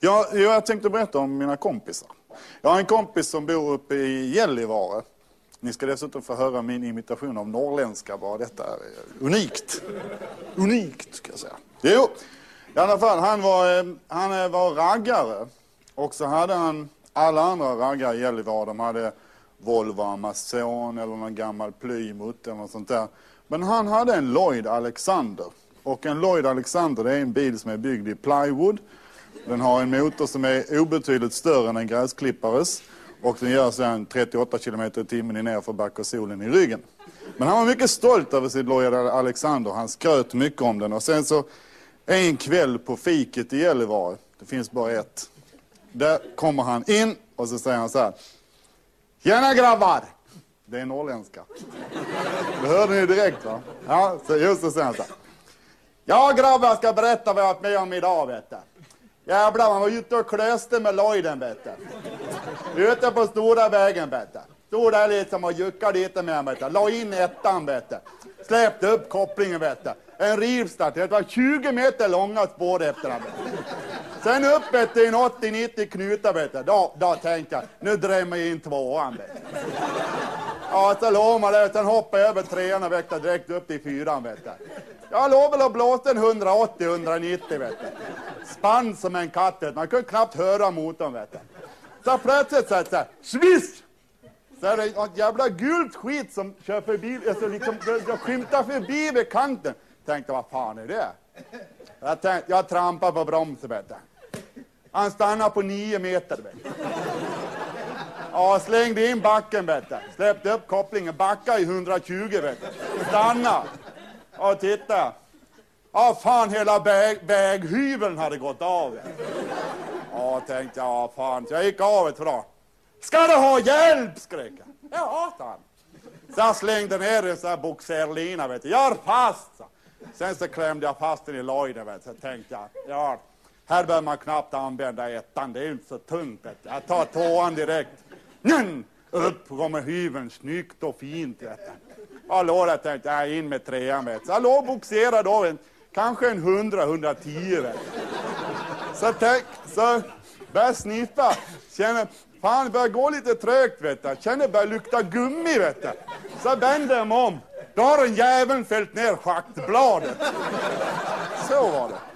Ja, jag tänkte berätta om mina kompisar. Jag har en kompis som bor uppe i Gällivare. Ni ska dessutom få höra min imitation av norrländska bara. Detta är eh, unikt. Unikt, ska jag säga. Jo, i alla fall, han var, eh, han eh, var raggare. Och så hade han alla andra raggare i Gällivare. De hade Volvo Amazon eller någon gammal Plymouth eller något sånt där. Men han hade en Lloyd Alexander. Och en Lloyd Alexander det är en bil som är byggd i plywood. Den har en motor som är obetydligt större än en gräsklippares. Och den gör sedan 38 km i timmen i nerförbacke och solen i ryggen. Men han var mycket stolt över sin Lloyd Alexander. Han skröt mycket om den. Och sen så en kväll på fiket i Gällivare, det finns bara ett. Där kommer han in och så säger han så här. Tjena grabbar! Det är norrländska. Det hörde ni direkt va? Ja, så just så säger han så här. Ja grabbar, jag ska berätta vad jag har varit med om idag vet du. Jävlar, man var ute och klöste med Lloyden vet du. Ute på stora vägen vet du. Stod där liksom och juckade lite med mig. La in ettan vet du. Släppte upp kopplingen vet du. En rivstart, det var 20 meter långa spår efter honom. Sen upp efter en 80-90 knutar vet du. Då, då tänkte jag, nu drämmer jag in tvåan vet du. Ja, så låg man där, sen hoppade jag över trean och väckte direkt upp till fyran vet du. Jag låg väl och blåste en 180-190 vet du. Spann som en katt vet. Man kunde knappt höra motorn vet du. Så plötsligt så här, sviss! Så är det något jävla gult skit som kör förbi, alltså liksom, jag skymtar förbi vid kanten. Tänkte, vad fan är det? Jag, tänkte, jag trampar på bromsen, vet du. Han stannar på nio meter, vet du. Ja, slängde in backen, vet du. Släppte upp kopplingen, backade i 120, vet du. Stanna. Och titta. Ja, fan, hela väg, väghyveln hade gått av. Ja, tänkte jag, ja, fan. Så jag gick av ett bra. Ska du ha hjälp? skrek jag. Ja, sa han. Så jag slängde ner en sån här boxerlina, vet du. Gör fast! Så. Sen så klämde jag fast den i lojden, vet du. Så tänkte jag, ja, här behöver man knappt använda ettan, det är inte så tungt. Vet du. Jag tar tvåan direkt. Njön! Upp kommer hyveln, snyggt och fint. Vet du. Jag låg där tänkte jag, in med trean. Vet du. Så jag låg och boxerade då, du kanske en 100-110. Så, tänk, så börjar sniffa. Känner, fan det börjar gå lite trögt vet du. Känner börjar lukta gummi vet du. Så vänder jag mig om. Då har en jäveln fällt ner schaktbladet. Så var det.